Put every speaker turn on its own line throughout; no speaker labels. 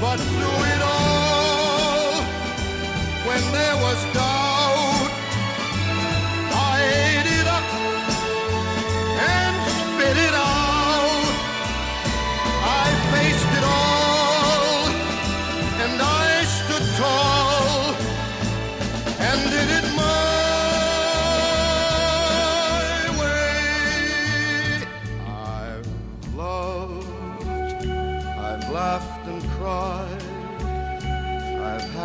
But through it all, when there was doubt,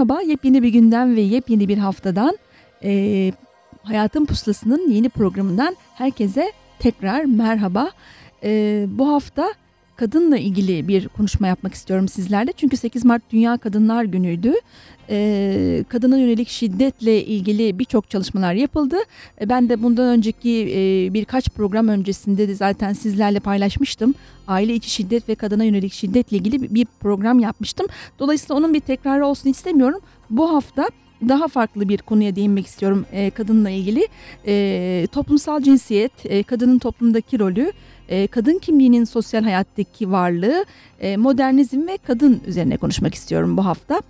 Merhaba, yepyeni bir günden ve yepyeni bir haftadan eee, Hayatın Pusulası'nın yeni programından herkese tekrar merhaba. Eee, bu hafta kadınla ilgili bir konuşma yapmak istiyorum sizlerle. Çünkü 8 Mart Dünya Kadınlar Günü'ydü. E, kadına yönelik şiddetle ilgili birçok çalışmalar yapıldı. E, ben de bundan önceki e, birkaç program öncesinde de zaten sizlerle paylaşmıştım. Aile içi şiddet ve kadına yönelik şiddetle ilgili bir program yapmıştım. Dolayısıyla onun bir tekrarı olsun istemiyorum. Bu hafta daha farklı bir konuya değinmek istiyorum e, kadınla ilgili. E, toplumsal cinsiyet, e, kadının toplumdaki rolü, e, kadın kimliğinin sosyal hayattaki varlığı, e, modernizm ve kadın üzerine konuşmak istiyorum bu hafta.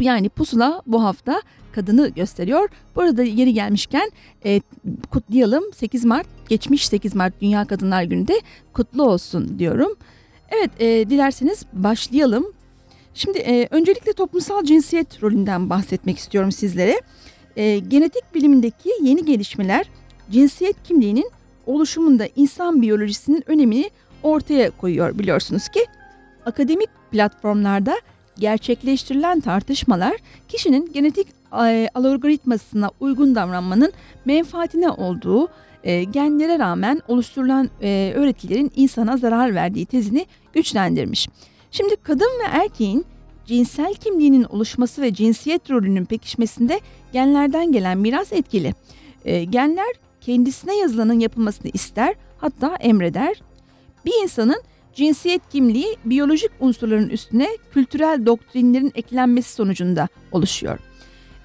Yani pusula bu hafta kadını gösteriyor. Bu arada yeri gelmişken e, kutlayalım 8 Mart geçmiş 8 Mart Dünya Kadınlar Günü'nde kutlu olsun diyorum. Evet e, dilerseniz başlayalım. Şimdi e, öncelikle toplumsal cinsiyet rolünden bahsetmek istiyorum sizlere. E, genetik bilimindeki yeni gelişmeler cinsiyet kimliğinin oluşumunda insan biyolojisinin önemini ortaya koyuyor biliyorsunuz ki. Akademik platformlarda gerçekleştirilen tartışmalar kişinin genetik e, algoritmasına uygun davranmanın menfaatine olduğu e, genlere rağmen oluşturulan e, öğretilerin insana zarar verdiği tezini güçlendirmiş. Şimdi kadın ve erkeğin cinsel kimliğinin oluşması ve cinsiyet rolünün pekişmesinde genlerden gelen miras etkili. E, genler kendisine yazılanın yapılmasını ister hatta emreder. Bir insanın cinsiyet kimliği biyolojik unsurların üstüne kültürel doktrinlerin eklenmesi sonucunda oluşuyor.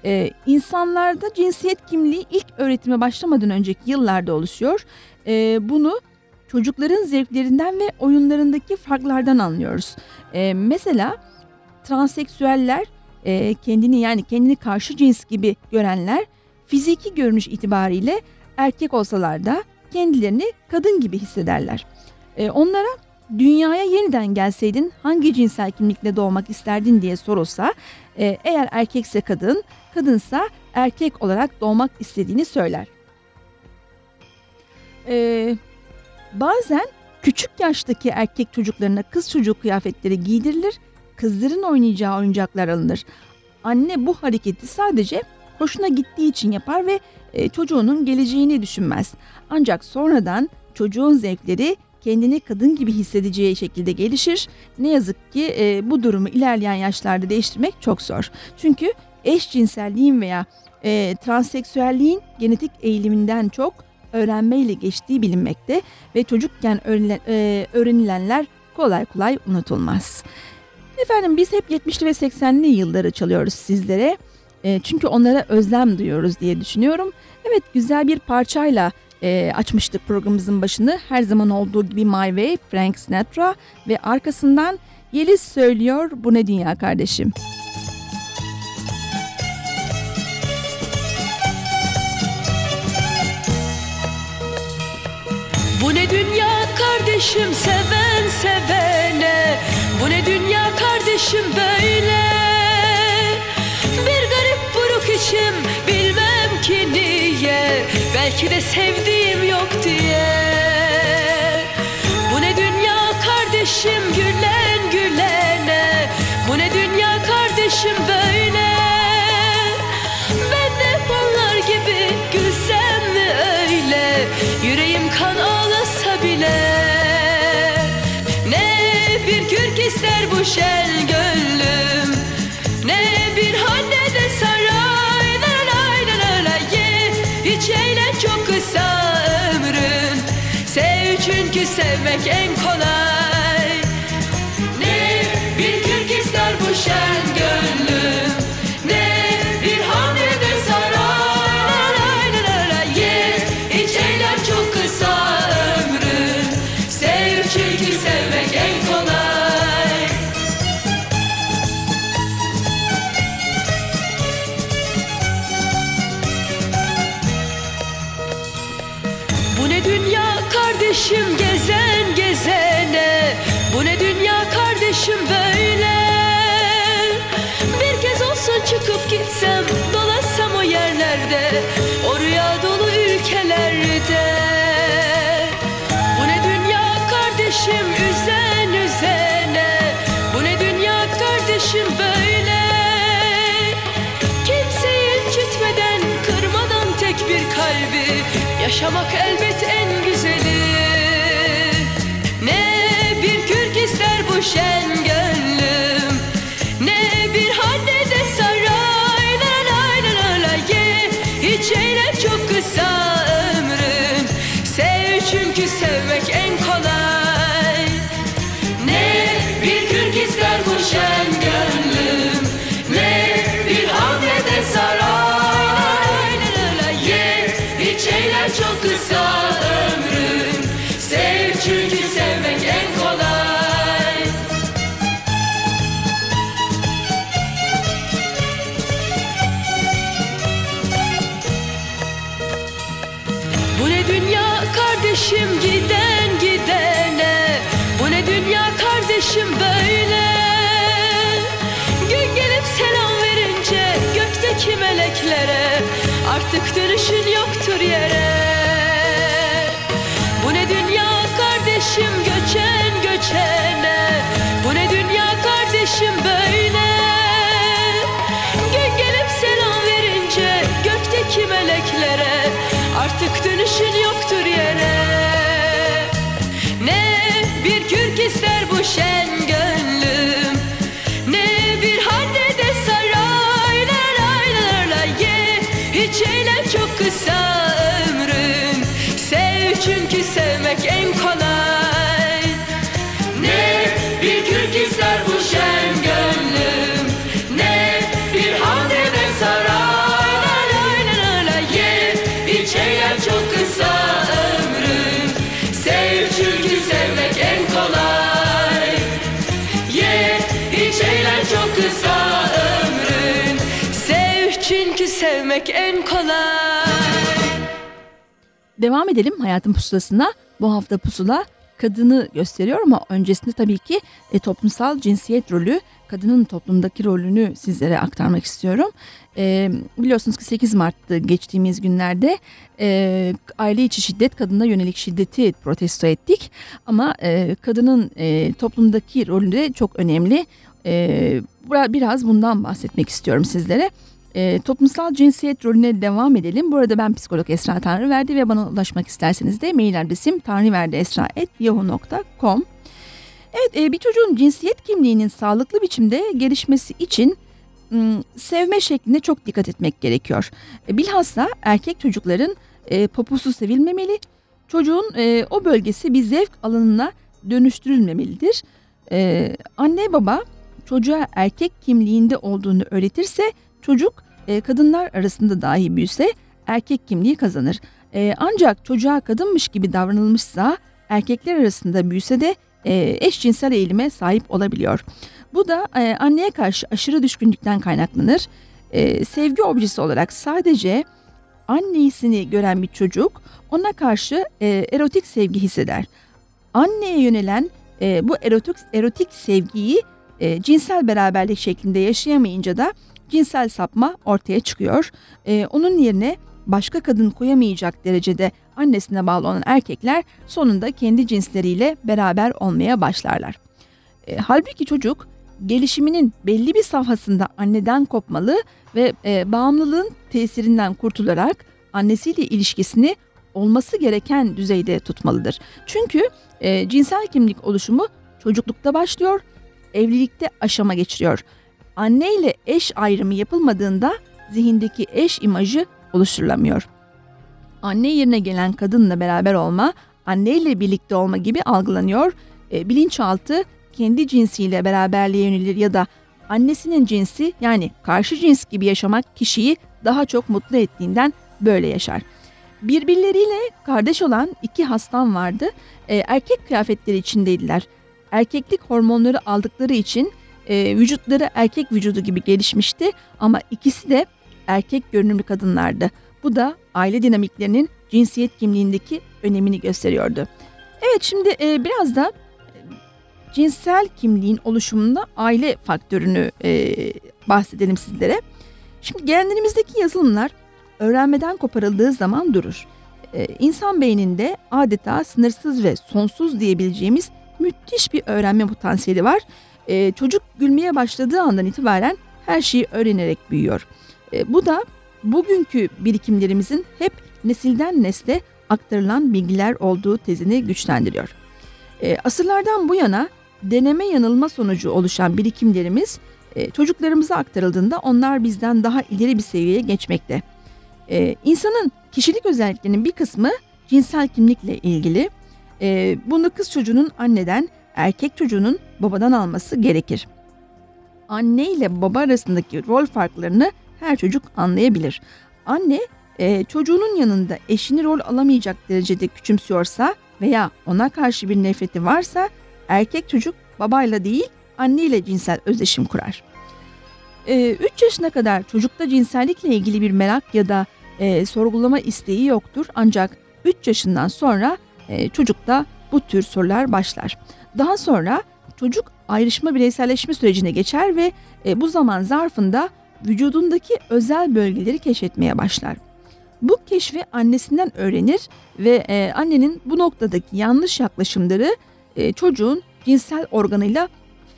Ee, insanlarda cinsiyet kimliği ilk öğretime başlamadan önceki yıllarda oluşuyor. Ee, bunu çocukların zevklerinden ve oyunlarındaki farklardan anlıyoruz. Ee, mesela transseksüeller e, kendini yani kendini karşı cins gibi görenler fiziki görünüş itibariyle erkek olsalar da kendilerini kadın gibi hissederler. E, onlara dünyaya yeniden gelseydin hangi cinsel kimlikle doğmak isterdin diye sorulsa e, eğer erkekse kadın, kadınsa erkek olarak doğmak istediğini söyler. E, bazen küçük yaştaki erkek çocuklarına kız çocuğu kıyafetleri giydirilir, kızların oynayacağı oyuncaklar alınır. Anne bu hareketi sadece hoşuna gittiği için yapar ve e, çocuğunun geleceğini düşünmez. Ancak sonradan çocuğun zevkleri kendini kadın gibi hissedeceği şekilde gelişir. Ne yazık ki e, bu durumu ilerleyen yaşlarda değiştirmek çok zor. Çünkü eşcinselliğin veya e, transseksüelliğin genetik eğiliminden çok öğrenmeyle geçtiği bilinmekte ve çocukken öğrenilen, e, öğrenilenler kolay kolay unutulmaz. Efendim biz hep 70'li ve 80'li yılları çalıyoruz sizlere. E, çünkü onlara özlem duyuyoruz diye düşünüyorum. Evet güzel bir parçayla e, açmıştık programımızın başını. Her zaman olduğu gibi My Way, Frank Sinatra ve arkasından Yeliz söylüyor Bu Ne Dünya Kardeşim.
Bu ne dünya kardeşim seven sevene Bu ne dünya kardeşim böyle içim bilmem ki niye Belki de sevdiğim yok diye. Bu ne dünya kardeşim gülen gülene Bu ne dünya kardeşim böyle? Ben de onlar gibi gülsem mi öyle Yüreğim kan ağlasa bile? Ne bir kürk ister bu şel çünkü sevmek Yaşamak elbet en güzeli. Ne bir kürk ister bu şenge. Artık dönüşün yoktur yere
Devam edelim hayatın pusulasına. Bu hafta pusula kadını gösteriyor ama öncesinde tabii ki e, toplumsal cinsiyet rolü, kadının toplumdaki rolünü sizlere aktarmak istiyorum. E, biliyorsunuz ki 8 Mart'ta geçtiğimiz günlerde e, aile içi şiddet, kadına yönelik şiddeti protesto ettik. Ama e, kadının e, toplumdaki rolü de çok önemli. E, biraz bundan bahsetmek istiyorum sizlere. E, toplumsal cinsiyet rolüne devam edelim. Burada ben psikolog Esra Tanrıverdi ve bana ulaşmak isterseniz de mail adresim tanrıverdiesra.yahoo.com Evet e, bir çocuğun cinsiyet kimliğinin sağlıklı biçimde gelişmesi için sevme şekline çok dikkat etmek gerekiyor. E, bilhassa erkek çocukların e, poposu sevilmemeli, çocuğun e, o bölgesi bir zevk alanına dönüştürülmemelidir. E, anne baba çocuğa erkek kimliğinde olduğunu öğretirse çocuk e, kadınlar arasında dahi büyüse erkek kimliği kazanır. E, ancak çocuğa kadınmış gibi davranılmışsa erkekler arasında büyüse de e, eşcinsel eğilime sahip olabiliyor. Bu da e, anneye karşı aşırı düşkünlükten kaynaklanır. E, sevgi objesi olarak sadece annesini gören bir çocuk ona karşı e, erotik sevgi hisseder. Anneye yönelen e, bu erotik erotik sevgiyi e, cinsel beraberlik şeklinde yaşayamayınca da cinsel sapma ortaya çıkıyor. E, onun yerine başka kadın koyamayacak derecede annesine bağlı olan erkekler sonunda kendi cinsleriyle beraber olmaya başlarlar. E, halbuki çocuk gelişiminin belli bir safhasında anneden kopmalı ve e, bağımlılığın tesirinden kurtularak annesiyle ilişkisini olması gereken düzeyde tutmalıdır. Çünkü e, cinsel kimlik oluşumu çocuklukta başlıyor, evlilikte aşama geçiriyor. Anne ile eş ayrımı yapılmadığında zihindeki eş imajı oluşturulamıyor. Anne yerine gelen kadınla beraber olma, anneyle birlikte olma gibi algılanıyor. E, bilinçaltı kendi cinsiyle beraberliğe yönelir ya da annesinin cinsi yani karşı cins gibi yaşamak kişiyi daha çok mutlu ettiğinden böyle yaşar. Birbirleriyle kardeş olan iki hastam vardı. E, erkek kıyafetleri içindeydiler. Erkeklik hormonları aldıkları için e, vücutları erkek vücudu gibi gelişmişti ama ikisi de erkek görünümlü kadınlardı. Bu da aile dinamiklerinin cinsiyet kimliğindeki önemini gösteriyordu. Evet şimdi e, biraz da e, cinsel kimliğin oluşumunda aile faktörünü e, bahsedelim sizlere. Şimdi genlerimizdeki yazılımlar öğrenmeden koparıldığı zaman durur. E, insan beyninde adeta sınırsız ve sonsuz diyebileceğimiz müthiş bir öğrenme potansiyeli var. E, çocuk gülmeye başladığı andan itibaren her şeyi öğrenerek büyüyor. E, bu da bugünkü birikimlerimizin hep nesilden nesle aktarılan bilgiler olduğu tezini güçlendiriyor. E, asırlardan bu yana deneme yanılma sonucu oluşan birikimlerimiz e, çocuklarımıza aktarıldığında onlar bizden daha ileri bir seviyeye geçmekte. E, insanın kişilik özelliklerinin bir kısmı cinsel kimlikle ilgili. E, bunu kız çocuğunun anneden, erkek çocuğunun babadan alması gerekir. Anne ile baba arasındaki rol farklarını her çocuk anlayabilir. Anne e, çocuğunun yanında eşini rol alamayacak derecede küçümsüyorsa veya ona karşı bir nefreti varsa erkek çocuk babayla değil anneyle cinsel özdeşim kurar. 3 e, yaşına kadar çocukta cinsellikle ilgili bir merak ya da e, sorgulama isteği yoktur ancak 3 yaşından sonra e, çocukta bu tür sorular başlar. Daha sonra çocuk ayrışma bireyselleşme sürecine geçer ve e, bu zaman zarfında vücudundaki özel bölgeleri keşfetmeye başlar. Bu keşfi annesinden öğrenir ve e, annenin bu noktadaki yanlış yaklaşımları e, çocuğun cinsel organıyla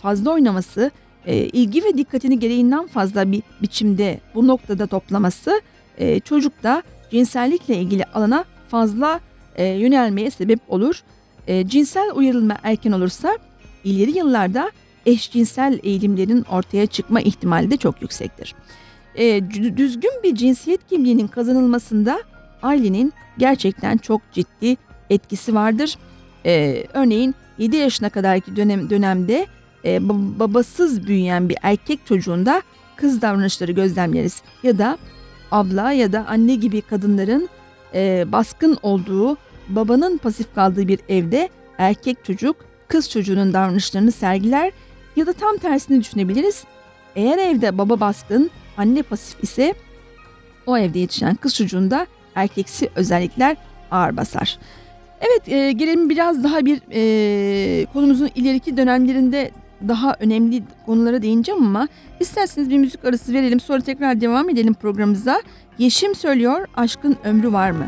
fazla oynaması, e, ilgi ve dikkatini gereğinden fazla bir biçimde bu noktada toplaması e, çocukta cinsellikle ilgili alana fazla e, yönelmeye sebep olur. E, cinsel uyarılma erken olursa ileri yıllarda eşcinsel eğilimlerin ortaya çıkma ihtimali de çok yüksektir. E, düzgün bir cinsiyet kimliğinin kazanılmasında ailenin gerçekten çok ciddi etkisi vardır. E, örneğin 7 yaşına kadarki dönem dönemde e, babasız büyüyen bir erkek çocuğunda kız davranışları gözlemleriz ya da abla ya da anne gibi kadınların e, baskın olduğu babanın pasif kaldığı bir evde erkek çocuk kız çocuğunun davranışlarını sergiler ya da tam tersini düşünebiliriz. Eğer evde baba baskın, anne pasif ise o evde yetişen kız çocuğunda erkeksi özellikler ağır basar. Evet e, gelelim biraz daha bir e, konumuzun ileriki dönemlerinde daha önemli konulara değineceğim ama isterseniz bir müzik arası verelim sonra tekrar devam edelim programımıza. Yeşim söylüyor aşkın ömrü var mı?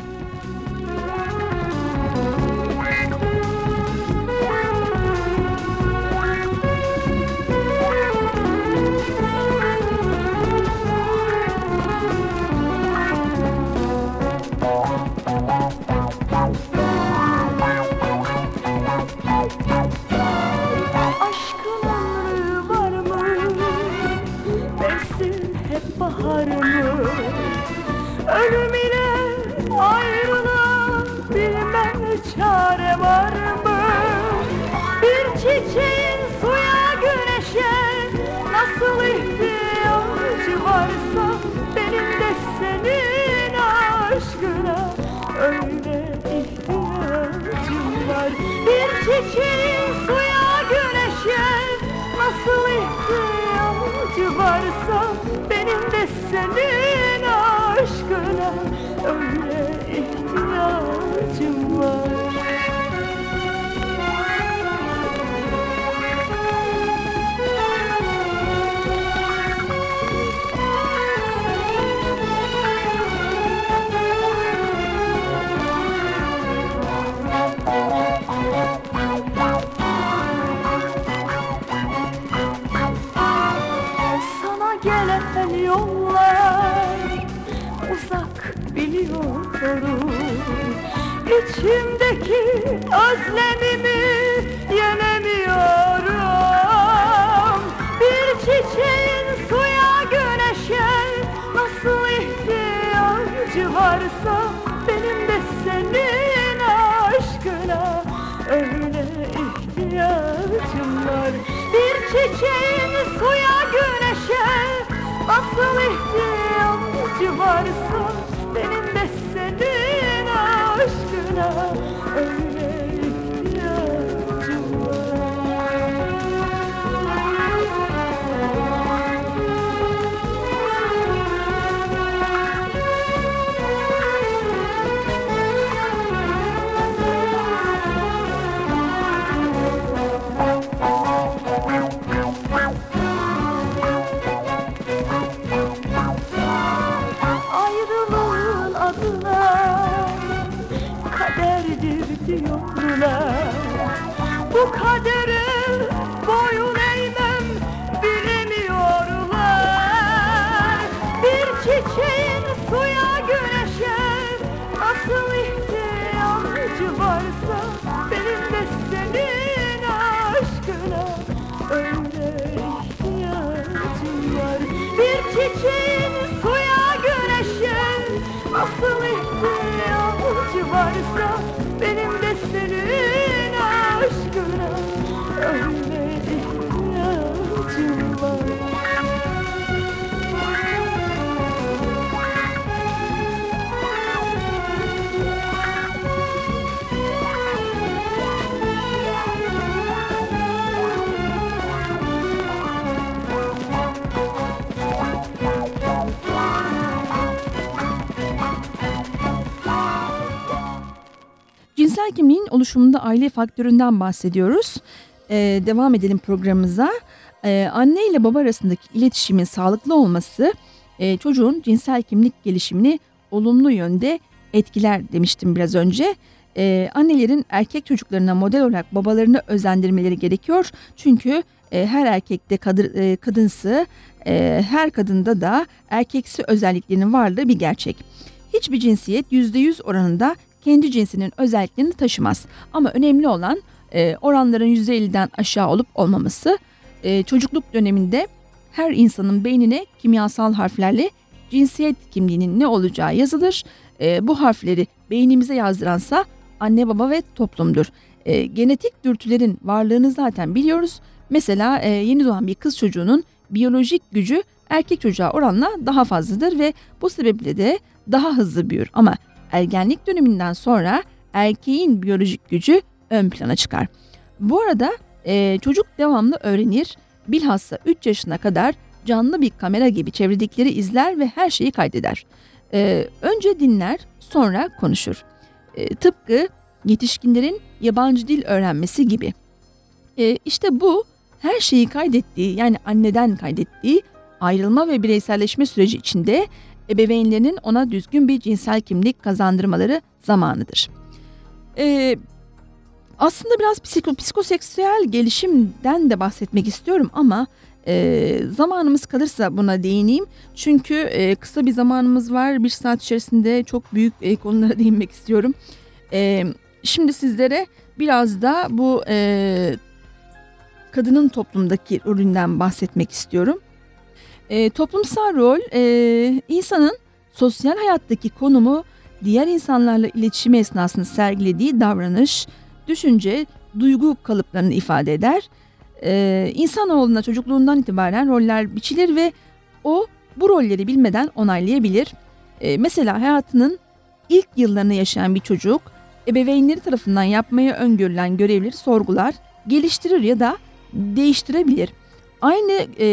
Biliyorum İçimdeki özlemimi
Cinsel kimliğin oluşumunda aile faktöründen bahsediyoruz. Ee, devam edelim programımıza. Ee, anne ile baba arasındaki iletişimin sağlıklı olması e, çocuğun cinsel kimlik gelişimini olumlu yönde etkiler demiştim biraz önce. Ee, annelerin erkek çocuklarına model olarak babalarını özendirmeleri gerekiyor. Çünkü e, her erkekte kadı- e, kadınsı, e, her kadında da erkeksi özelliklerinin varlığı bir gerçek. Hiçbir cinsiyet %100 oranında kendi cinsinin özelliklerini taşımaz. Ama önemli olan e, oranların %50'den aşağı olup olmaması. E, çocukluk döneminde her insanın beynine kimyasal harflerle cinsiyet kimliğinin ne olacağı yazılır. E, bu harfleri beynimize yazdıransa anne baba ve toplumdur. E, genetik dürtülerin varlığını zaten biliyoruz. Mesela e, yeni doğan bir kız çocuğunun biyolojik gücü erkek çocuğa oranla daha fazladır ve bu sebeple de daha hızlı büyür. Ama ergenlik döneminden sonra erkeğin biyolojik gücü ön plana çıkar. Bu arada e, çocuk devamlı öğrenir. Bilhassa 3 yaşına kadar canlı bir kamera gibi çevredekileri izler ve her şeyi kaydeder. E, önce dinler, sonra konuşur. E, tıpkı yetişkinlerin yabancı dil öğrenmesi gibi. E, işte bu her şeyi kaydettiği yani anneden kaydettiği ayrılma ve bireyselleşme süreci içinde ebeveynlerinin ona düzgün bir cinsel kimlik kazandırmaları zamanıdır. Ee, aslında biraz psiko, psikoseksüel gelişimden de bahsetmek istiyorum ama e, zamanımız kalırsa buna değineyim. Çünkü e, kısa bir zamanımız var. Bir saat içerisinde çok büyük e, konulara değinmek istiyorum. E, şimdi sizlere biraz da bu e, kadının toplumdaki rolünden bahsetmek istiyorum. E, toplumsal rol e, insanın sosyal hayattaki konumu diğer insanlarla iletişimi esnasında sergilediği davranış, düşünce, duygu kalıplarını ifade eder. E, insanoğluna çocukluğundan itibaren roller biçilir ve o bu rolleri bilmeden onaylayabilir. E, mesela hayatının ilk yıllarını yaşayan bir çocuk ebeveynleri tarafından yapmaya öngörülen görevleri sorgular, geliştirir ya da değiştirebilir. Aynı e,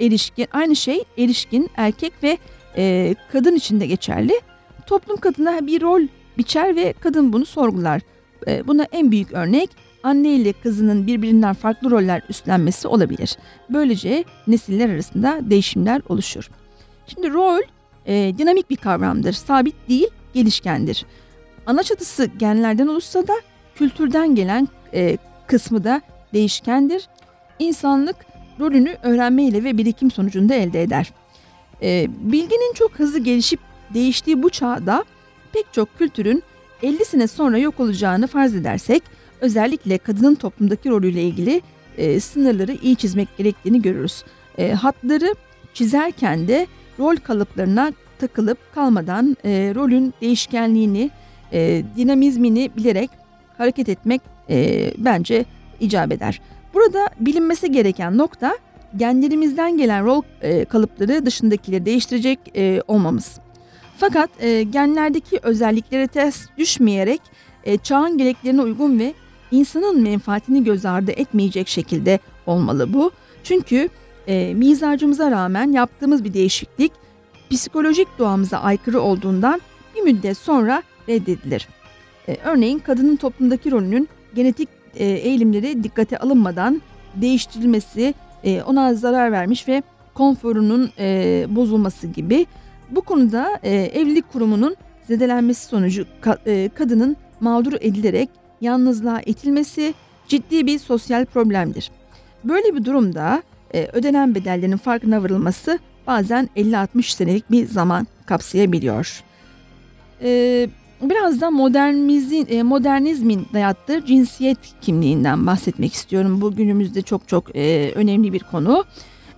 erişkin, aynı şey erişkin erkek ve e, kadın için de geçerli. Toplum kadına bir rol biçer ve kadın bunu sorgular. E, buna en büyük örnek anne ile kızının birbirinden farklı roller üstlenmesi olabilir. Böylece nesiller arasında değişimler oluşur. Şimdi rol e, dinamik bir kavramdır. Sabit değil, gelişkendir. Ana çatısı genlerden oluşsa da kültürden gelen e, kısmı da değişkendir. İnsanlık rolünü öğrenmeyle ve birikim sonucunda elde eder. E, bilginin çok hızlı gelişip değiştiği bu çağda pek çok kültürün 50 sene sonra yok olacağını farz edersek özellikle kadının toplumdaki rolüyle ilgili e, sınırları iyi çizmek gerektiğini görürüz. E, hatları çizerken de rol kalıplarına takılıp kalmadan e, rolün değişkenliğini, e, dinamizmini bilerek hareket etmek e, bence icap eder. Burada bilinmesi gereken nokta genlerimizden gelen rol e, kalıpları dışındakileri değiştirecek e, olmamız. Fakat e, genlerdeki özelliklere ters düşmeyerek e, çağın gereklerine uygun ve insanın menfaatini göz ardı etmeyecek şekilde olmalı bu. Çünkü e, mizacımıza rağmen yaptığımız bir değişiklik psikolojik doğamıza aykırı olduğundan bir müddet sonra reddedilir. E, örneğin kadının toplumdaki rolünün genetik e, eğilimleri dikkate alınmadan değiştirilmesi, e, ona zarar vermiş ve konforunun e, bozulması gibi. Bu konuda e, evlilik kurumunun zedelenmesi sonucu ka, kadının mağdur edilerek yalnızlığa itilmesi ciddi bir sosyal problemdir. Böyle bir durumda ödenen bedellerin farkına varılması bazen 50-60 senelik bir zaman kapsayabiliyor. E, biraz da modernizmin, e, modernizmin dayattığı cinsiyet kimliğinden bahsetmek istiyorum. Bu günümüzde çok çok e, önemli bir konu.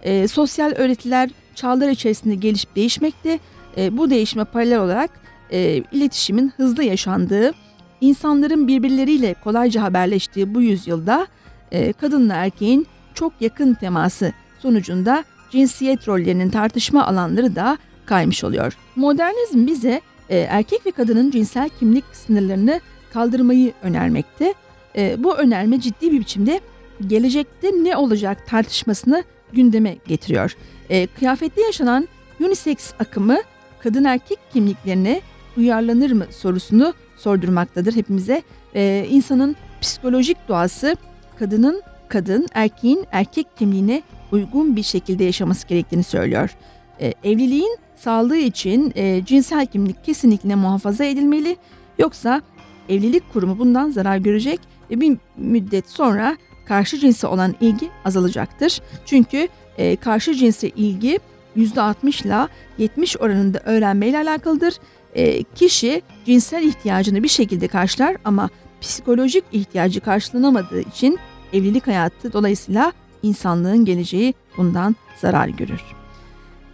E, sosyal öğretiler çağlar içerisinde gelişip değişmekte. E, bu değişime paralel olarak e, iletişimin hızlı yaşandığı, insanların birbirleriyle kolayca haberleştiği bu yüzyılda e, kadınla erkeğin çok yakın teması sonucunda cinsiyet rollerinin tartışma alanları da kaymış oluyor. Modernizm bize e, erkek ve kadının cinsel kimlik sınırlarını kaldırmayı önermekte. E, bu önerme ciddi bir biçimde gelecekte ne olacak tartışmasını gündeme getiriyor. E, kıyafette yaşanan unisex akımı kadın erkek kimliklerine uyarlanır mı sorusunu sordurmaktadır hepimize. E, insanın psikolojik doğası kadının kadın, erkeğin erkek kimliğine uygun bir şekilde yaşaması gerektiğini söylüyor. E, evliliğin sağlığı için e, cinsel kimlik kesinlikle muhafaza edilmeli. Yoksa evlilik kurumu bundan zarar görecek ve bir müddet sonra karşı cinse olan ilgi azalacaktır. Çünkü e, karşı cinse ilgi %60 ile 70 oranında öğrenmeyle alakalıdır. E, kişi cinsel ihtiyacını bir şekilde karşılar ama psikolojik ihtiyacı karşılanamadığı için evlilik hayatı dolayısıyla insanlığın geleceği bundan zarar görür.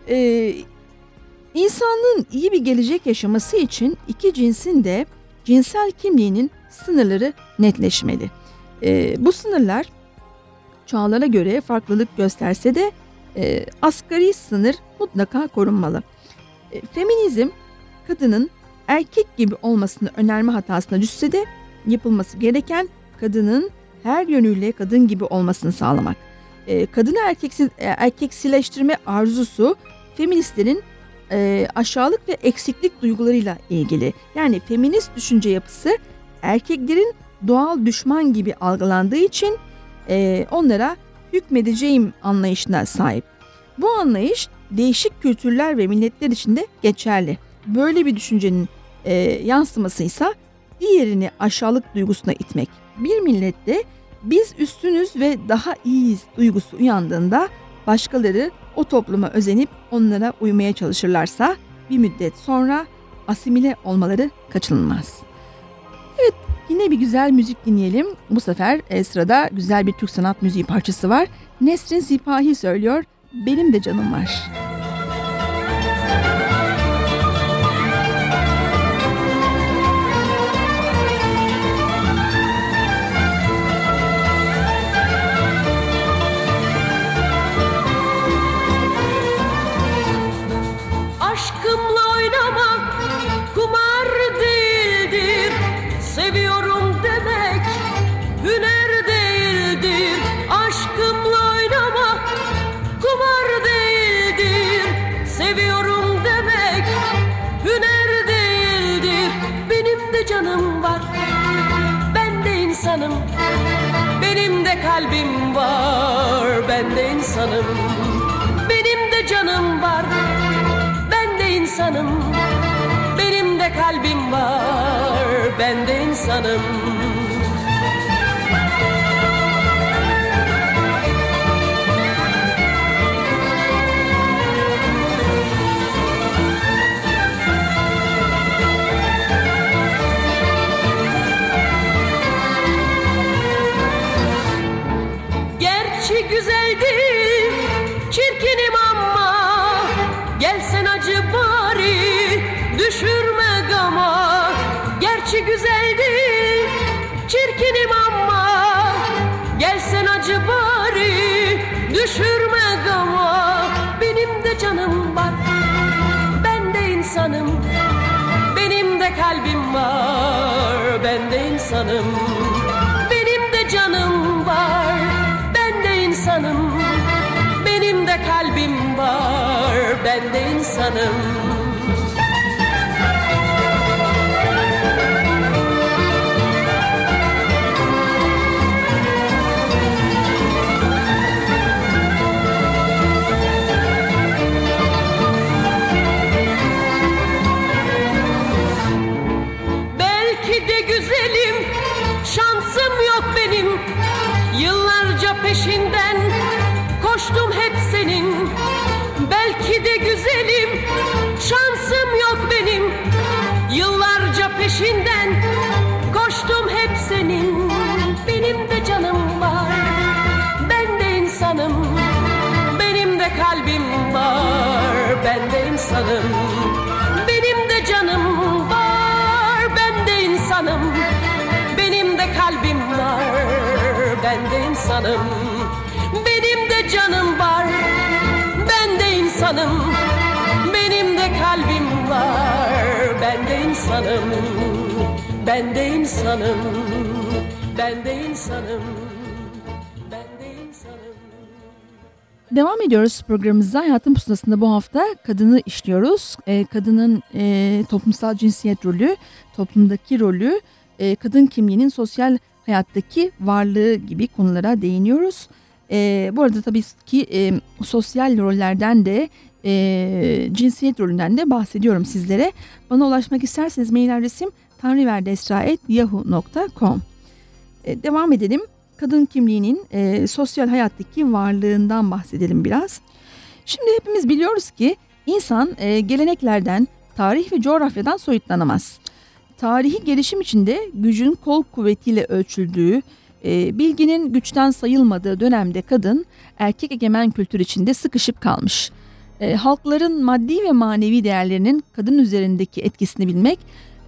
Ee, insanlığın iyi bir gelecek yaşaması için iki cinsin de cinsel kimliğinin sınırları netleşmeli. Ee, bu sınırlar çağlara göre farklılık gösterse de e, asgari sınır mutlaka korunmalı. E, feminizm kadının erkek gibi olmasını önerme hatasına düşse de yapılması gereken kadının her yönüyle kadın gibi olmasını sağlamak. E, kadını erkeksiz, e, erkeksileştirme arzusu feministlerin e, aşağılık ve eksiklik duygularıyla ilgili. Yani feminist düşünce yapısı erkeklerin doğal düşman gibi algılandığı için e, onlara hükmedeceğim anlayışına sahip. Bu anlayış değişik kültürler ve milletler içinde geçerli. Böyle bir düşüncenin e, yansıması ise diğerini aşağılık duygusuna itmek. Bir millette biz üstünüz ve daha iyiyiz duygusu uyandığında başkaları o topluma özenip onlara uymaya çalışırlarsa bir müddet sonra asimile olmaları kaçınılmaz. Evet yine bir güzel müzik dinleyelim. Bu sefer e, sırada güzel bir Türk sanat müziği parçası var. Nesrin Sipahi söylüyor. Benim de canım var.
Aşkımla Seviyorum demek hüner değildir. Aşkımla oynamak kumar değildir. Seviyorum demek hüner değildir. Benim de canım var ben de insanım. Benim de kalbim var ben de insanım. Benim de canım var ben de insanım. Benim de kalbim var Ben de insanım Ben de insanım. Belki de güzelim Şansım yok benim. Yıllarca peşinden benim de canım var. Ben de insanım. Benim de kalbim var. Ben de insanım. Benim de canım var. Ben de insanım. Benim de kalbim var. Ben de insanım. Benim de canım var. Ben de insanım. Benim de kalbim var. Ben de insanım. Ben de insanım. Ben de insanım
Devam ediyoruz programımıza. Hayatın Pusulası'nda bu hafta kadını işliyoruz. Ee, kadının e, toplumsal cinsiyet rolü, toplumdaki rolü, e, kadın kimliğinin sosyal hayattaki varlığı gibi konulara değiniyoruz. E, bu arada tabii ki e, sosyal rollerden de e, cinsiyet rolünden de bahsediyorum sizlere. Bana ulaşmak isterseniz mail adresim tanriverdesra.yahoo.com e, Devam edelim kadın kimliğinin e, sosyal hayattaki varlığından bahsedelim biraz. Şimdi hepimiz biliyoruz ki insan e, geleneklerden, tarih ve coğrafyadan soyutlanamaz. Tarihi gelişim içinde gücün kol kuvvetiyle ölçüldüğü, e, bilginin güçten sayılmadığı dönemde kadın erkek egemen kültür içinde sıkışıp kalmış. E, halkların maddi ve manevi değerlerinin kadın üzerindeki etkisini bilmek,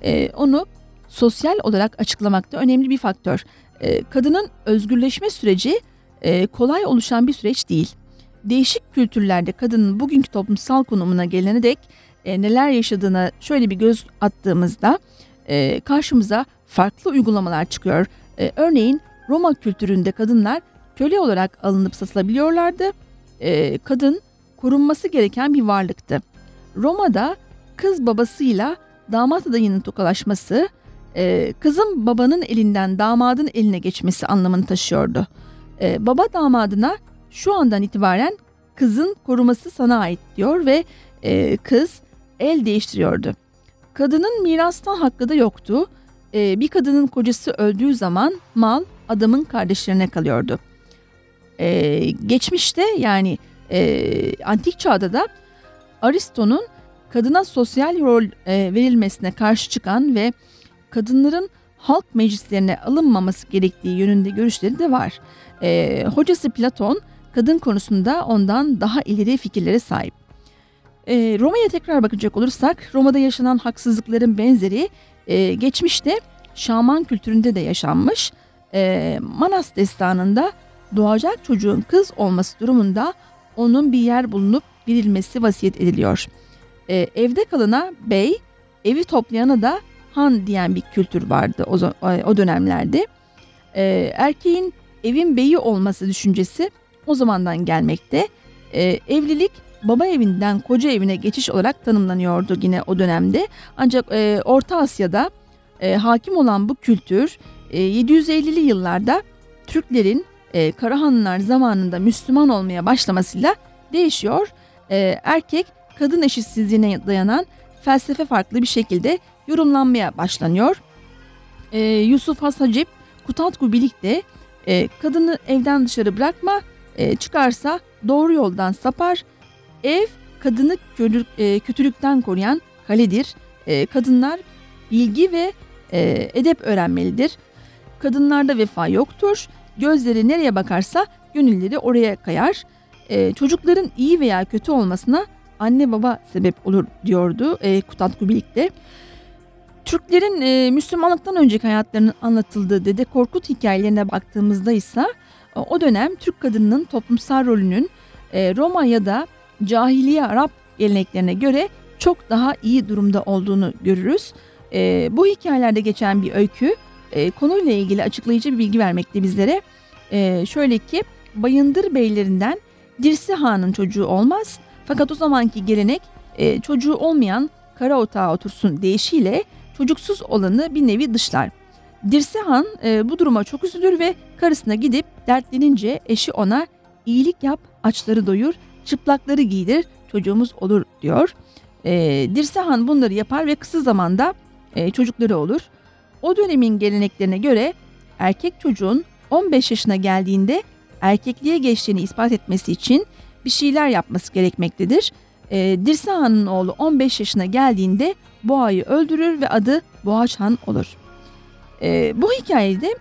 e, onu sosyal olarak açıklamakta önemli bir faktör. E, kadının özgürleşme süreci e, kolay oluşan bir süreç değil. Değişik kültürlerde kadının bugünkü toplumsal konumuna gelene dek e, neler yaşadığına şöyle bir göz attığımızda e, karşımıza farklı uygulamalar çıkıyor. Örneğin Roma kültüründe kadınlar köle olarak alınıp satılabiliyorlardı. Kadın korunması gereken bir varlıktı. Roma'da kız babasıyla damat adayının tokalaşması e, kızın babanın elinden damadın eline geçmesi anlamını taşıyordu. E, baba damadına şu andan itibaren kızın koruması sana ait diyor ve e, kız el değiştiriyordu. Kadının mirastan hakkı da yoktu. E, bir kadının kocası öldüğü zaman mal adamın kardeşlerine kalıyordu. E, geçmişte yani e, antik çağda da Aristo'nun kadına sosyal rol e, verilmesine karşı çıkan ve kadınların halk meclislerine alınmaması gerektiği yönünde görüşleri de var. E, hocası Platon kadın konusunda ondan daha ileri fikirlere sahip. E, Roma'ya tekrar bakacak olursak Roma'da yaşanan haksızlıkların benzeri e, geçmişte Şaman kültüründe de yaşanmış. E, Manas destanında doğacak çocuğun kız olması durumunda onun bir yer bulunup verilmesi vasiyet ediliyor. E, evde kalana bey, evi toplayana da han diyen bir kültür vardı o, o dönemlerde. E, erkeğin evin beyi olması düşüncesi o zamandan gelmekte. E, evlilik baba evinden koca evine geçiş olarak tanımlanıyordu yine o dönemde. Ancak e, Orta Asya'da e, hakim olan bu kültür e, 750'li yıllarda Türklerin e, Karahanlılar zamanında Müslüman olmaya başlamasıyla değişiyor. E, erkek kadın eşitsizliğine dayanan felsefe farklı bir şekilde yorumlanmaya başlanıyor. E, Yusuf Has Hacip Kutatku birlikte e, kadını evden dışarı bırakma e, çıkarsa doğru yoldan sapar. Ev kadını kötülük, e, kötülükten koruyan kaledir. E, kadınlar bilgi ve e, edep öğrenmelidir. Kadınlarda vefa yoktur. Gözleri nereye bakarsa gönülleri oraya kayar. E, çocukların iyi veya kötü olmasına anne baba sebep olur diyordu e, Kutat Kubilik de. Türklerin e, Müslümanlıktan önceki hayatlarının anlatıldığı Dede Korkut hikayelerine baktığımızda ise e, o dönem Türk kadınının toplumsal rolünün e, Roma ya da cahiliye Arap geleneklerine göre çok daha iyi durumda olduğunu görürüz. E, bu hikayelerde geçen bir öykü e, konuyla ilgili açıklayıcı bir bilgi vermekte bizlere. E, şöyle ki Bayındır beylerinden Dirsi Han'ın çocuğu olmaz fakat o zamanki gelenek e, çocuğu olmayan kara otağa otursun deyişiyle çocuksuz olanı bir nevi dışlar. Dirsi Han e, bu duruma çok üzülür ve karısına gidip dertlenince eşi ona iyilik yap, açları doyur, çıplakları giydir, çocuğumuz olur diyor. E, Dirse Han bunları yapar ve kısa zamanda e, çocukları olur. O dönemin geleneklerine göre erkek çocuğun 15 yaşına geldiğinde erkekliğe geçtiğini ispat etmesi için bir şeyler yapması gerekmektedir. E, Dirse Han'ın oğlu 15 yaşına geldiğinde boğayı öldürür ve adı Boğaç Han olur. E, bu hikayede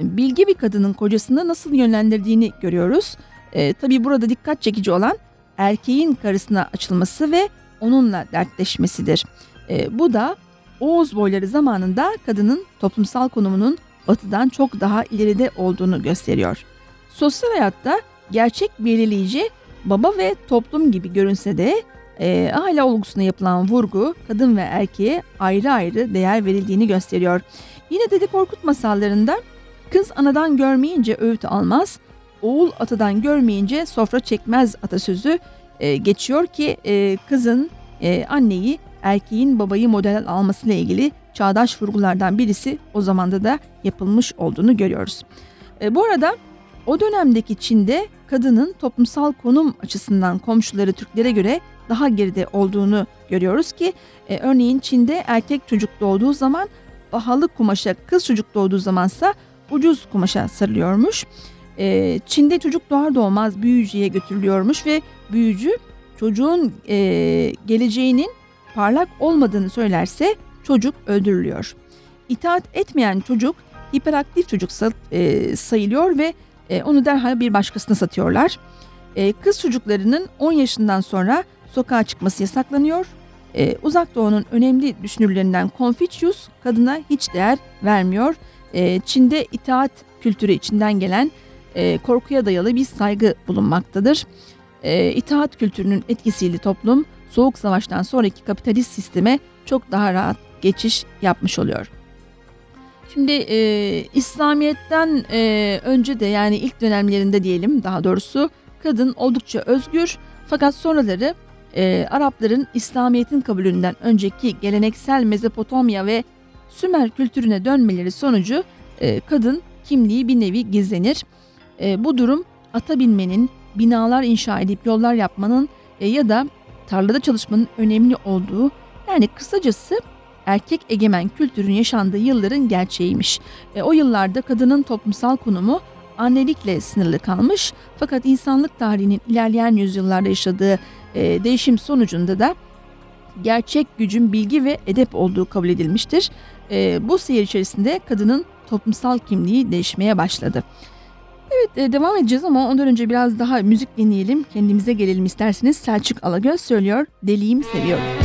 bilgi bir kadının kocasını nasıl yönlendirdiğini görüyoruz. E, tabii burada dikkat çekici olan erkeğin karısına açılması ve onunla dertleşmesidir. E, bu da Oğuz boyları zamanında kadının toplumsal konumunun batıdan çok daha ileride olduğunu gösteriyor. Sosyal hayatta gerçek belirleyici baba ve toplum gibi görünse de e, aile olgusuna yapılan vurgu kadın ve erkeğe ayrı ayrı değer verildiğini gösteriyor. Yine Dede Korkut masallarında kız anadan görmeyince öğüt almaz, oğul atadan görmeyince sofra çekmez atasözü e, geçiyor ki e, kızın e, anneyi erkeğin babayı model almasıyla ilgili çağdaş vurgulardan birisi o zamanda da yapılmış olduğunu görüyoruz. E, bu arada o dönemdeki Çin'de kadının toplumsal konum açısından komşuları Türklere göre daha geride olduğunu görüyoruz ki e, örneğin Çin'de erkek çocuk doğduğu zaman pahalı kumaşa, kız çocuk doğduğu zamansa ucuz kumaşa sarılıyormuş. E, Çin'de çocuk doğar doğmaz büyücüye götürülüyormuş ve büyücü çocuğun e, geleceğinin parlak olmadığını söylerse çocuk öldürülüyor. İtaat etmeyen çocuk hiperaktif çocuk e, sayılıyor ve e, onu derhal bir başkasına satıyorlar. E, kız çocuklarının 10 yaşından sonra sokağa çıkması yasaklanıyor. E, Uzak Doğu'nun önemli düşünürlerinden Confucius kadına hiç değer vermiyor. E, Çin'de itaat kültürü içinden gelen e, korkuya dayalı bir saygı bulunmaktadır. E, itaat kültürünün etkisiyle toplum Soğuk Savaş'tan sonraki kapitalist sisteme çok daha rahat geçiş yapmış oluyor. Şimdi e, İslamiyet'ten e, önce de yani ilk dönemlerinde diyelim daha doğrusu kadın oldukça özgür fakat sonraları e, Arapların İslamiyet'in kabulünden önceki geleneksel Mezopotamya ve Sümer kültürüne dönmeleri sonucu e, kadın kimliği bir nevi gizlenir. E, bu durum ata binmenin, binalar inşa edip yollar yapmanın e, ya da tarlada çalışmanın önemli olduğu yani kısacası erkek egemen kültürün yaşandığı yılların gerçeğiymiş. E, o yıllarda kadının toplumsal konumu annelikle sınırlı kalmış fakat insanlık tarihinin ilerleyen yüzyıllarda yaşadığı e, değişim sonucunda da gerçek gücün bilgi ve edep olduğu kabul edilmiştir. E, bu seyir içerisinde kadının toplumsal kimliği değişmeye başladı. Evet e, devam edeceğiz ama ondan önce biraz daha müzik dinleyelim. Kendimize gelelim isterseniz. Selçuk Alagöz söylüyor. Deliyim seviyorum.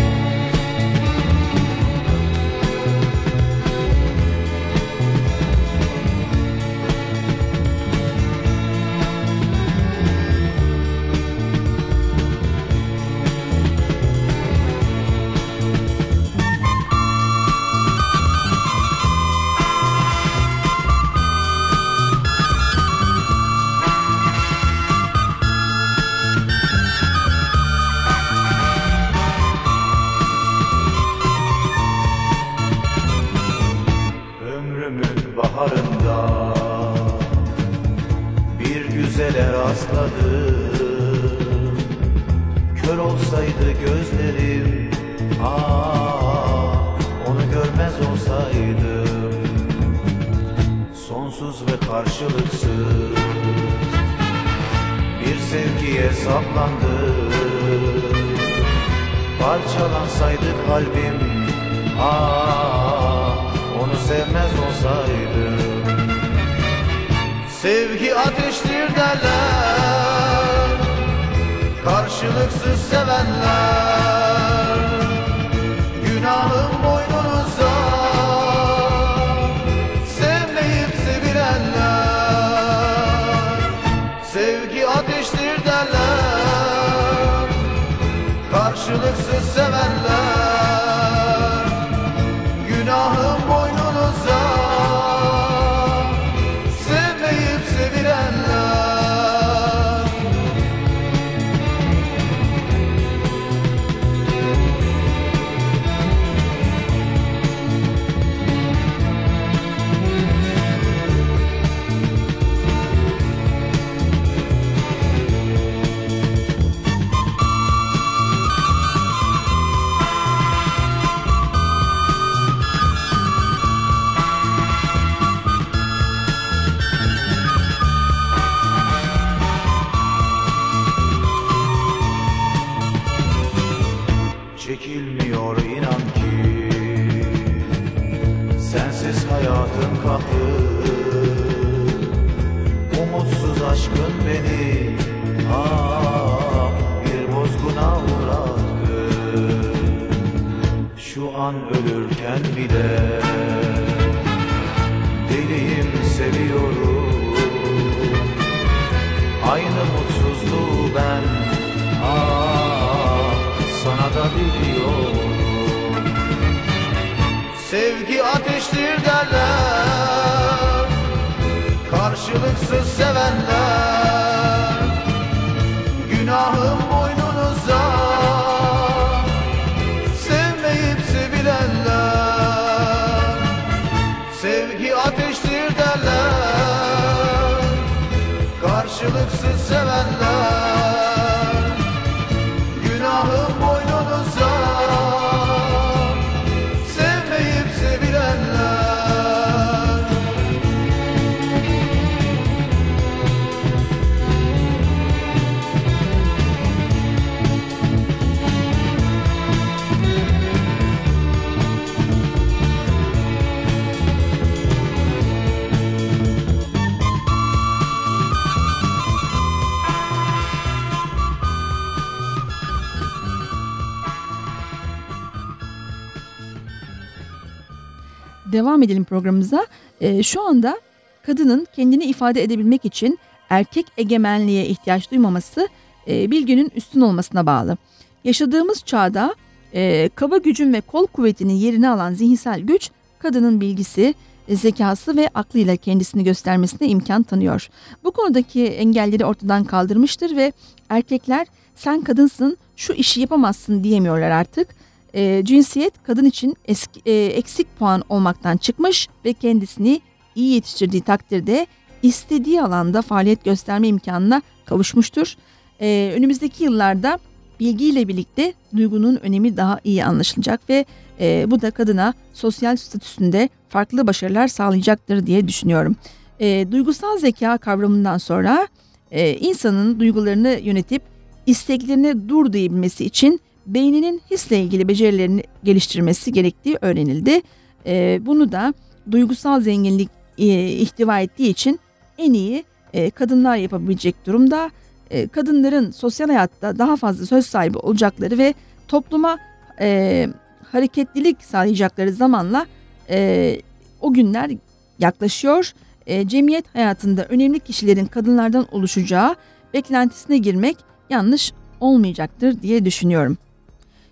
Devam edelim programımıza. Ee, şu anda kadının kendini ifade edebilmek için erkek egemenliğe ihtiyaç duymaması e, bilginin üstün olmasına bağlı. Yaşadığımız çağda e, kaba gücün ve kol kuvvetinin yerini alan zihinsel güç kadının bilgisi, e, zekası ve aklıyla kendisini göstermesine imkan tanıyor. Bu konudaki engelleri ortadan kaldırmıştır ve erkekler sen kadınsın şu işi yapamazsın diyemiyorlar artık. E, cinsiyet kadın için eski, e, eksik puan olmaktan çıkmış ve kendisini iyi yetiştirdiği takdirde istediği alanda faaliyet gösterme imkanına kavuşmuştur. E, önümüzdeki yıllarda bilgiyle birlikte duygunun önemi daha iyi anlaşılacak ve e, bu da kadına sosyal statüsünde farklı başarılar sağlayacaktır diye düşünüyorum. E, duygusal zeka kavramından sonra e, insanın duygularını yönetip isteklerine dur diyebilmesi için beyninin hisle ilgili becerilerini geliştirmesi gerektiği öğrenildi. E, bunu da duygusal zenginlik e, ihtiva ettiği için en iyi e, kadınlar yapabilecek durumda. E, kadınların sosyal hayatta daha fazla söz sahibi olacakları ve topluma e, hareketlilik sağlayacakları zamanla e, o günler yaklaşıyor. E, cemiyet hayatında önemli kişilerin kadınlardan oluşacağı beklentisine girmek yanlış olmayacaktır diye düşünüyorum.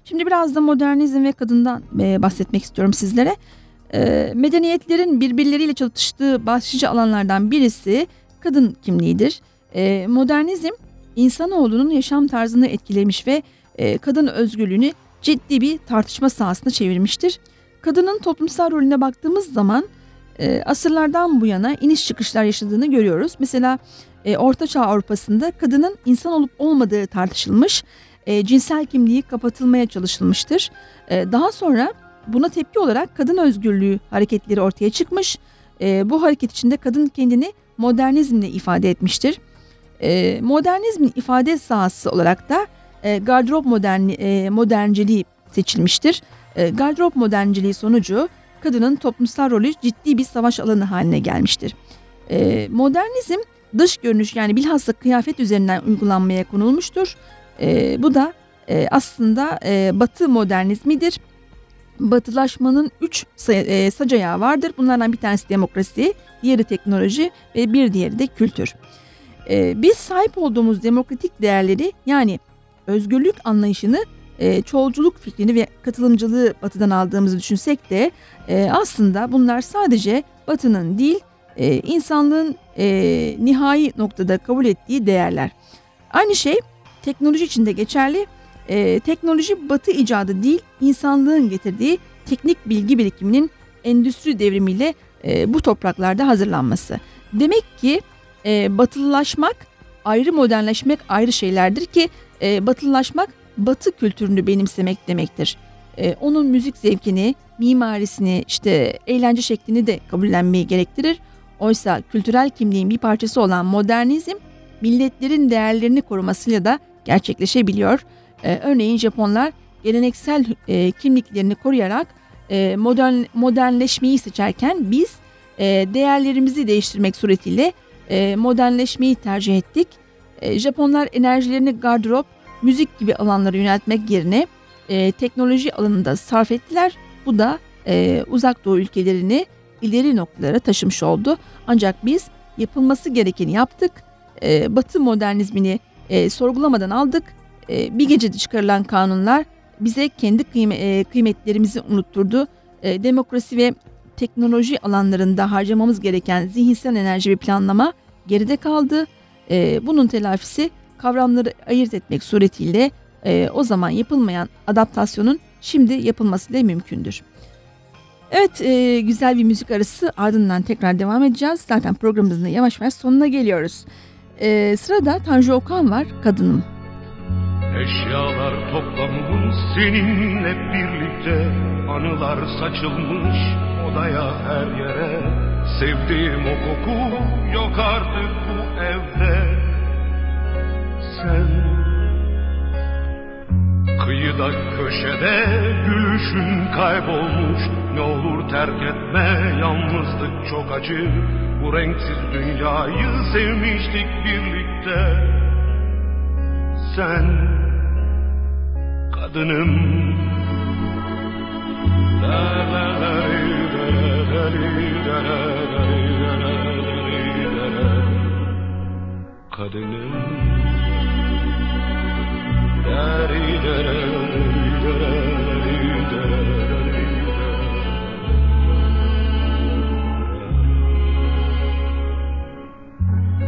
Şimdi biraz da modernizm ve kadından e, bahsetmek istiyorum sizlere. E, medeniyetlerin birbirleriyle çatıştığı başlıca alanlardan birisi kadın kimliğidir. E, modernizm insanoğlunun yaşam tarzını etkilemiş ve e, kadın özgürlüğünü ciddi bir tartışma sahasına çevirmiştir. Kadının toplumsal rolüne baktığımız zaman asırlardan bu yana iniş çıkışlar yaşadığını görüyoruz. Mesela e, Orta Çağ Avrupa'sında kadının insan olup olmadığı tartışılmış, e, cinsel kimliği kapatılmaya çalışılmıştır. E, daha sonra buna tepki olarak kadın özgürlüğü hareketleri ortaya çıkmış. E, bu hareket içinde kadın kendini modernizmle ifade etmiştir. E, modernizmin ifade sahası olarak da e, gardırop modern, e, modernciliği seçilmiştir. E, gardırop modernciliği sonucu kadının toplumsal rolü ciddi bir savaş alanı haline gelmiştir. E, modernizm dış görünüş yani bilhassa kıyafet üzerinden uygulanmaya konulmuştur. E, bu da e, aslında e, Batı modernizmidir. Batılaşmanın üç e, sac ayağı vardır. Bunlardan bir tanesi demokrasi, diğeri teknoloji ve bir diğeri de kültür. E, biz sahip olduğumuz demokratik değerleri yani özgürlük anlayışını, e, çoğulculuk fikrini ve katılımcılığı batıdan aldığımızı düşünsek de e, aslında bunlar sadece batının değil e, insanlığın e, nihai noktada kabul ettiği değerler. Aynı şey teknoloji için de geçerli. E, teknoloji batı icadı değil insanlığın getirdiği teknik bilgi birikiminin endüstri devrimiyle e, bu topraklarda hazırlanması. Demek ki e, batılılaşmak ayrı modernleşmek ayrı şeylerdir ki e, batılılaşmak batı kültürünü benimsemek demektir. E, onun müzik zevkini, mimarisini, işte eğlence şeklini de kabullenmeyi gerektirir. Oysa kültürel kimliğin bir parçası olan modernizm milletlerin değerlerini korumasıyla da gerçekleşebiliyor. E, örneğin Japonlar geleneksel e, kimliklerini koruyarak e, modern modernleşmeyi seçerken biz e, değerlerimizi değiştirmek suretiyle e, modernleşmeyi tercih ettik. E, Japonlar enerjilerini gardırop, müzik gibi alanlara yöneltmek yerine e, teknoloji alanında sarf ettiler. Bu da e, uzak doğu ülkelerini ileri noktalara taşımış oldu. Ancak biz yapılması gerekeni yaptık. E, batı modernizmini e, sorgulamadan aldık. E, bir gecede çıkarılan kanunlar bize kendi kıyme- e, kıymetlerimizi unutturdu. E, demokrasi ve teknoloji alanlarında harcamamız gereken zihinsel enerji ve planlama geride kaldı. E, bunun telafisi kavramları ayırt etmek suretiyle e, o zaman yapılmayan adaptasyonun şimdi yapılması da mümkündür. Evet e, güzel bir müzik arası ardından tekrar devam edeceğiz. Zaten programımızın yavaş yavaş sonuna geliyoruz. E, sırada Tanju Okan var Kadınım.
Eşyalar toplanmış seninle birlikte Anılar saçılmış odaya her yere Sevdiğim o koku yok artık bu evde Sen Kıyıda köşede gülüşün kaybolmuş. Ne olur terk etme yalnızlık çok acı. Bu renksiz dünyayı sevmiştik birlikte. Sen kadınım. La la la. Kadınım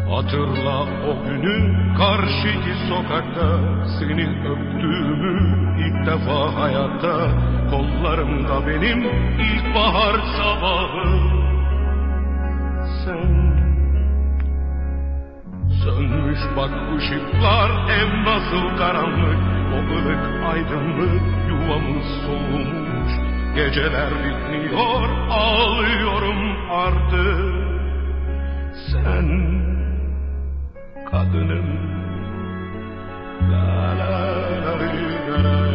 Hatırla o günü karşıki sokakta. Seni öptüğümü ilk defa hayatta. Kollarımda benim ilkbahar sabahı sen Sönmüş bak ışıklar ev nasıl karanlık. O ılık aydınlık yuvamız soğumuş Geceler bitmiyor ağlıyorum artık. Sen kadınım. La la la la la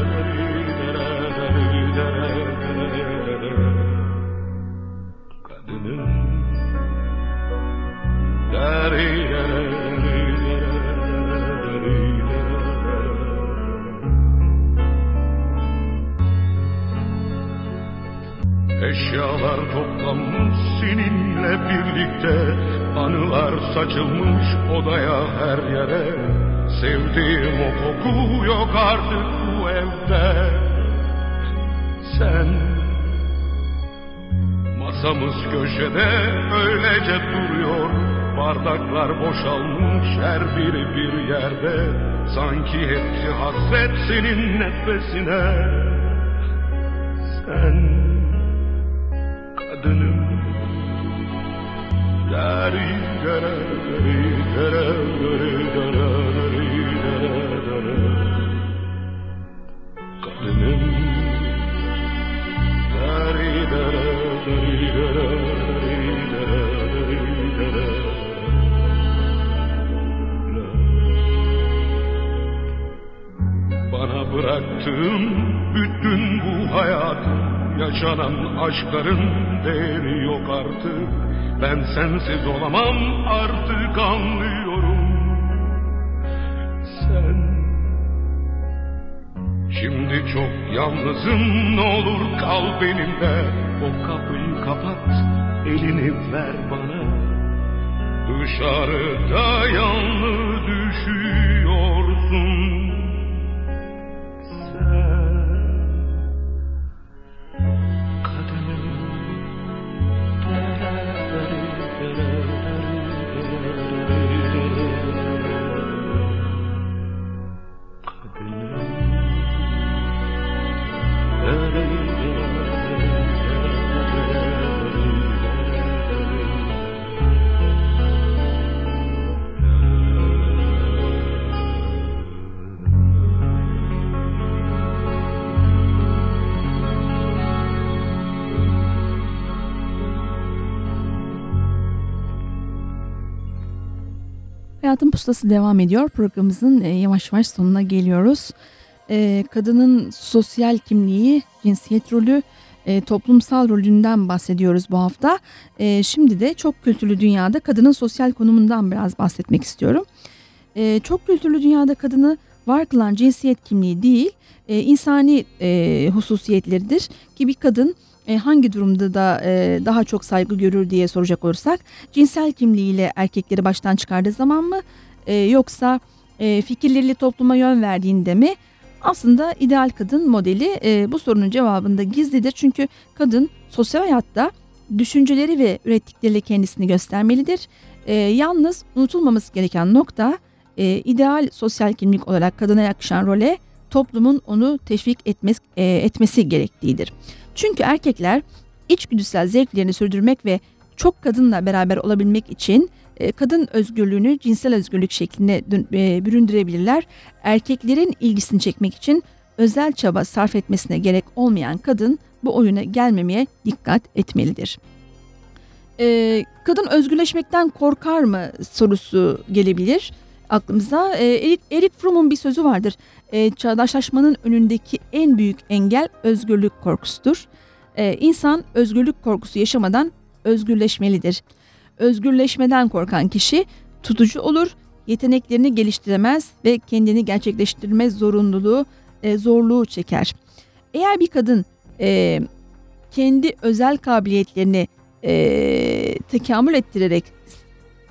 Eşyalar toplanmış seninle birlikte. Anılar saçılmış odaya her yere. Sevdiğim o koku yok artık bu evde. Sen Masamız köşede öylece duruyor. Bardaklar boşalmış her biri bir yerde. Sanki hepsi hasret senin nefesine. Sen kadınım Dari dari dara dari dara dari dara dara Kadınım Dari dari dara dari dara Bana bıraktığın bütün bu hayatın Yaşanan aşkların değeri yok artık. Ben sensiz olamam artık anlıyorum. Sen Şimdi çok yalnızım ne olur kal benimle. O kapıyı kapat elini ver bana. Dışarıda yalnız düşüyorsun
Hayatın Pusulası devam ediyor. Programımızın e, yavaş yavaş sonuna geliyoruz. E, kadının sosyal kimliği, cinsiyet rolü, e, toplumsal rolünden bahsediyoruz bu hafta. Şimdi de çok kültürlü dünyada kadının sosyal konumundan biraz bahsetmek istiyorum. Çok kültürlü dünyada kadını var kılan cinsiyet kimliği değil, insani hususiyetleridir ki bir kadın e, hangi durumda da e, daha çok saygı görür diye soracak olursak cinsel kimliğiyle erkekleri baştan çıkardığı zaman mı e, yoksa e, fikirleriyle topluma yön verdiğinde mi Aslında ideal kadın modeli e, bu sorunun cevabında gizlidir. Çünkü kadın sosyal hayatta düşünceleri ve ürettikleriyle kendisini göstermelidir. E, yalnız unutulmaması gereken nokta e, ideal sosyal kimlik olarak kadına yakışan role toplumun onu teşvik etmesi, e, etmesi gerektiğidir. Çünkü erkekler içgüdüsel zevklerini sürdürmek ve çok kadınla beraber olabilmek için e, kadın özgürlüğünü cinsel özgürlük şekline dön- e, büründürebilirler. Erkeklerin ilgisini çekmek için özel çaba sarf etmesine gerek olmayan kadın bu oyuna gelmemeye dikkat etmelidir. E, kadın özgürleşmekten korkar mı sorusu gelebilir aklımıza. E, Erik, Erik Fromm'un bir sözü vardır. E, çağdaşlaşmanın önündeki en büyük engel özgürlük korkusudur. E, insan özgürlük korkusu yaşamadan özgürleşmelidir. Özgürleşmeden korkan kişi tutucu olur, yeteneklerini geliştiremez ve kendini gerçekleştirme zorunluluğu, e, zorluğu çeker. Eğer bir kadın e, kendi özel kabiliyetlerini e, tekamül ettirerek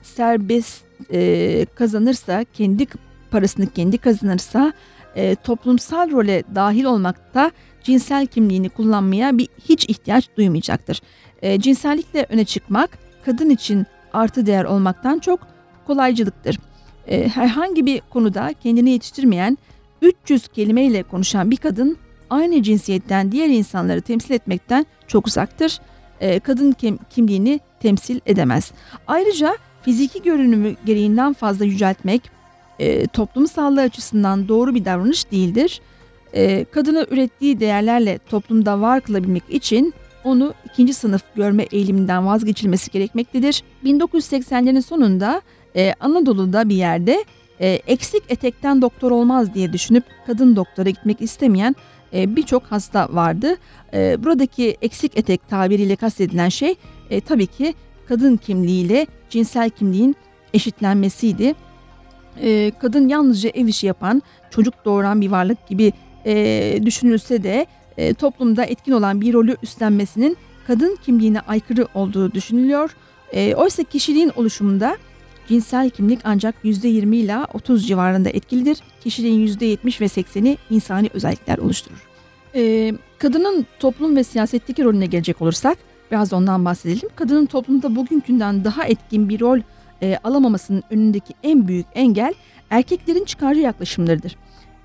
serbest e, kazanırsa, kendi parasını kendi kazanırsa, e, toplumsal role dahil olmakta cinsel kimliğini kullanmaya bir hiç ihtiyaç duymayacaktır. E, cinsellikle öne çıkmak kadın için artı değer olmaktan çok kolaycılıktır. E, herhangi bir konuda kendini yetiştirmeyen 300 kelimeyle konuşan bir kadın aynı cinsiyetten diğer insanları temsil etmekten çok uzaktır. E, kadın kim, kimliğini temsil edemez. Ayrıca fiziki görünümü gereğinden fazla yüceltmek e, toplum sağlığı açısından doğru bir davranış değildir. E, kadını ürettiği değerlerle toplumda var kılabilmek için onu ikinci sınıf görme eğiliminden vazgeçilmesi gerekmektedir. 1980'lerin sonunda e, Anadolu'da bir yerde e, eksik etekten doktor olmaz diye düşünüp kadın doktora gitmek istemeyen e, birçok hasta vardı. E, buradaki eksik etek tabiriyle kastedilen şey e, tabii ki kadın kimliğiyle cinsel kimliğin eşitlenmesiydi. E, kadın yalnızca ev işi yapan, çocuk doğuran bir varlık gibi e, düşünülse de e, toplumda etkin olan bir rolü üstlenmesinin kadın kimliğine aykırı olduğu düşünülüyor. E, oysa kişiliğin oluşumunda cinsel kimlik ancak %20 ila 30 civarında etkilidir. Kişiliğin %70 ve 80'i insani özellikler oluşturur. E, kadının toplum ve siyasetteki rolüne gelecek olursak biraz da ondan bahsedelim. Kadının toplumda bugünkünden daha etkin bir rol e, alamamasının önündeki en büyük engel erkeklerin çıkarcı yaklaşımlarıdır.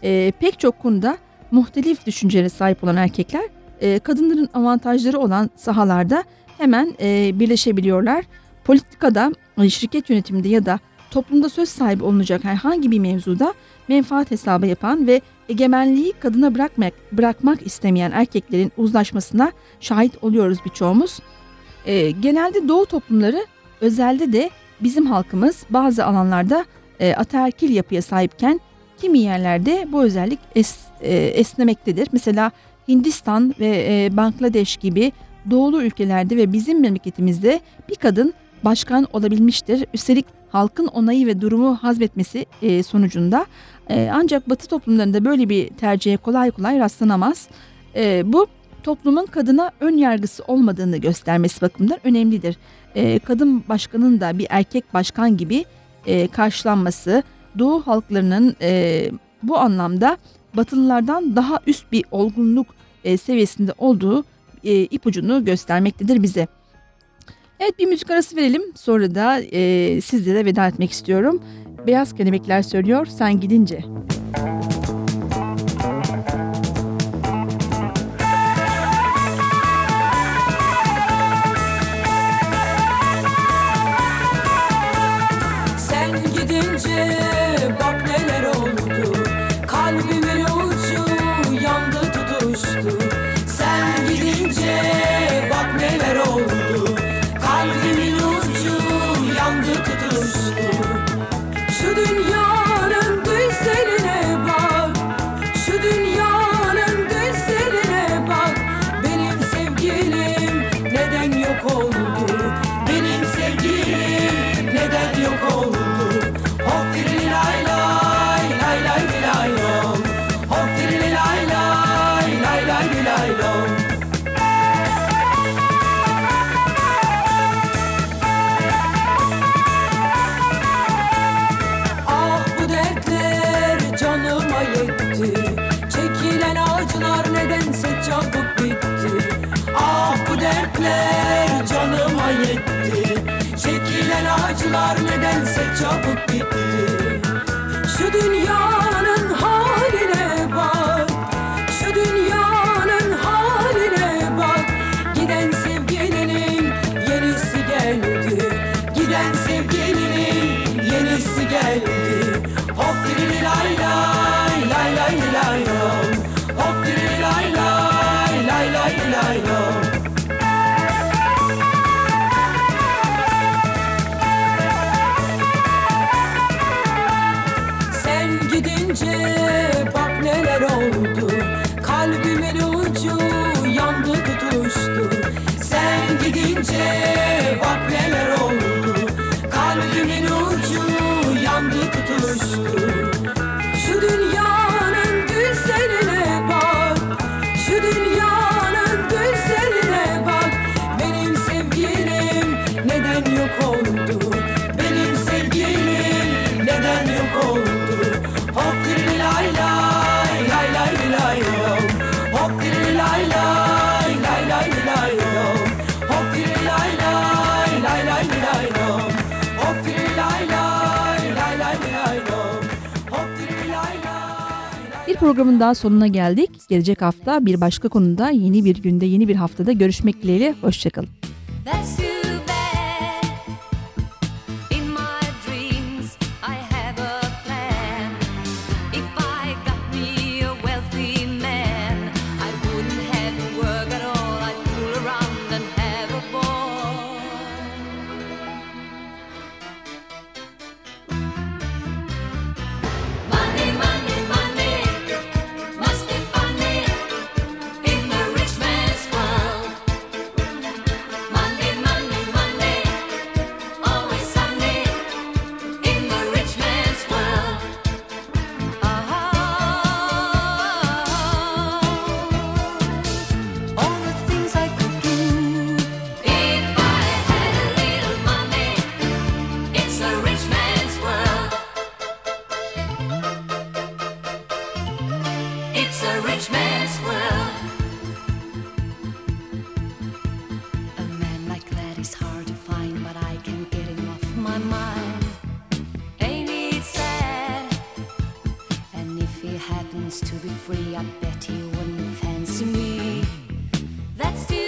E, pek çok konuda muhtelif düşüncelere sahip olan erkekler e, kadınların avantajları olan sahalarda hemen e, birleşebiliyorlar. Politikada, e, şirket yönetiminde ya da toplumda söz sahibi olunacak herhangi bir mevzuda menfaat hesabı yapan ve egemenliği kadına bırakmak, bırakmak istemeyen erkeklerin uzlaşmasına şahit oluyoruz birçoğumuz. E, genelde doğu toplumları özelde de bizim halkımız bazı alanlarda e, ataerkil yapıya sahipken kimi yerlerde bu özellik es, e, esnemektedir. Mesela Hindistan ve e, Bangladeş gibi doğulu ülkelerde ve bizim memleketimizde bir kadın başkan olabilmiştir. Üstelik halkın onayı ve durumu hazmetmesi e, sonucunda e, ancak batı toplumlarında böyle bir tercihe kolay kolay rastlanamaz. E, bu toplumun kadına ön yargısı olmadığını göstermesi bakımından önemlidir. E, kadın başkanın da bir erkek başkan gibi e, karşılanması Doğu halklarının e, bu anlamda Batılılardan daha üst bir olgunluk e, seviyesinde olduğu e, ipucunu göstermektedir bize. Evet bir müzik arası verelim. Sonra da e, sizlere veda etmek istiyorum. Beyaz Kelebekler söylüyor sen gidince.
Sen
programın daha sonuna geldik. Gelecek hafta bir başka konuda yeni bir günde yeni bir haftada görüşmek dileğiyle. Hoşçakalın.
free, I bet he wouldn't fancy me. That's still